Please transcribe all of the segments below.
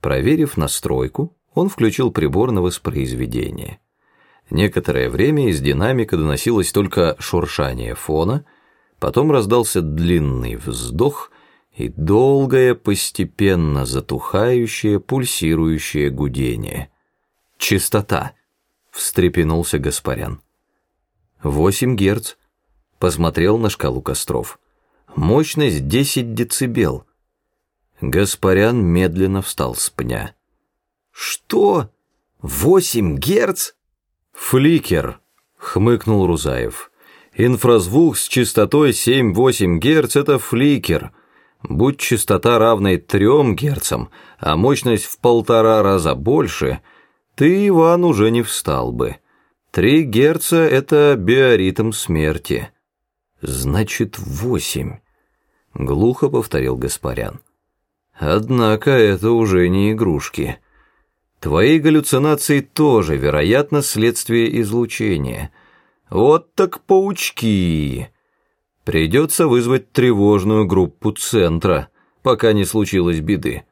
Проверив настройку, он включил прибор на воспроизведение. Некоторое время из динамика доносилось только шуршание фона, потом раздался длинный вздох и долгое, постепенно затухающее, пульсирующее гудение. «Чистота!» — встрепенулся Гаспарян. «Восемь герц», — посмотрел на шкалу костров. «Мощность десять децибел». Гаспарян медленно встал с пня. «Что? Восемь герц?» «Фликер», — хмыкнул Рузаев. «Инфразвук с частотой 7-8 Гц — это фликер. Будь частота равной 3 Гц, а мощность в полтора раза больше, ты, Иван, уже не встал бы. 3 Гц — это биоритм смерти». «Значит, восемь», — глухо повторил Гаспарян. «Однако это уже не игрушки». Твои галлюцинации тоже, вероятно, следствие излучения. Вот так паучки. Придется вызвать тревожную группу центра, пока не случилось беды.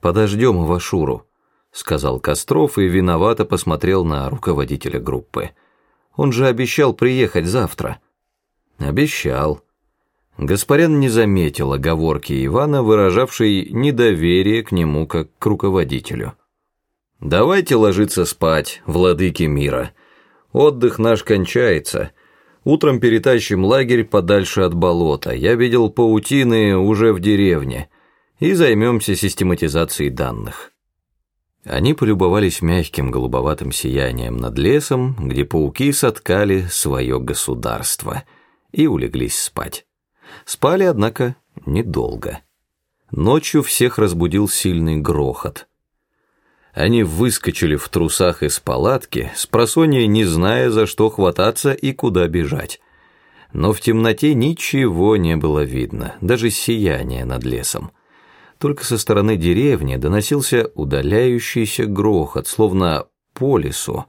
Подождем Вашуру, сказал Костров и виновато посмотрел на руководителя группы. Он же обещал приехать завтра. Обещал. Гаспарян не заметил оговорки Ивана, выражавшей недоверие к нему как к руководителю. Давайте ложиться спать, владыки мира. Отдых наш кончается. Утром перетащим лагерь подальше от болота. Я видел паутины уже в деревне. И займемся систематизацией данных. Они полюбовались мягким голубоватым сиянием над лесом, где пауки соткали свое государство, и улеглись спать. Спали, однако, недолго. Ночью всех разбудил сильный грохот – они выскочили в трусах из палатки, с просонья не зная, за что хвататься и куда бежать. Но в темноте ничего не было видно, даже сияние над лесом. Только со стороны деревни доносился удаляющийся грохот, словно по лесу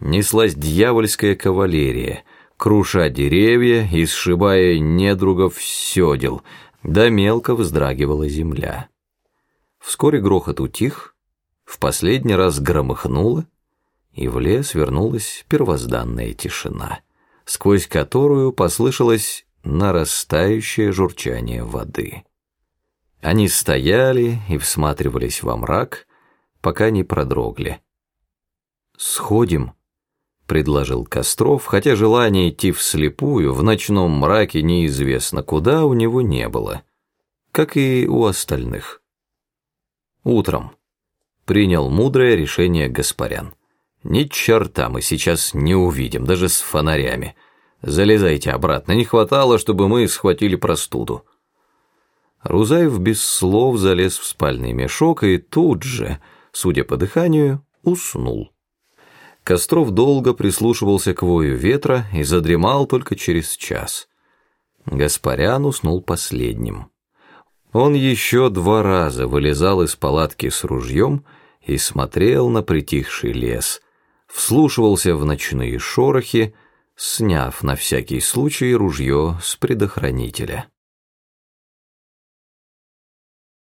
неслась дьявольская кавалерия, круша деревья и сшибая недругов седел, да мелко вздрагивала земля. Вскоре грохот утих, в последний раз громыхнуло, и в лес вернулась первозданная тишина, сквозь которую послышалось нарастающее журчание воды. Они стояли и всматривались во мрак, пока не продрогли. «Сходим», — предложил Костров, хотя желание идти вслепую в ночном мраке неизвестно куда у него не было, как и у остальных. Утром принял мудрое решение Гаспарян. Ни черта мы сейчас не увидим, даже с фонарями. Залезайте обратно, не хватало, чтобы мы схватили простуду. Рузаев без слов залез в спальный мешок и тут же, судя по дыханию, уснул. Костров долго прислушивался к вою ветра и задремал только через час. Гаспарян уснул последним. Он еще два раза вылезал из палатки с ружьем и смотрел на притихший лес, вслушивался в ночные шорохи, сняв на всякий случай ружье с предохранителя.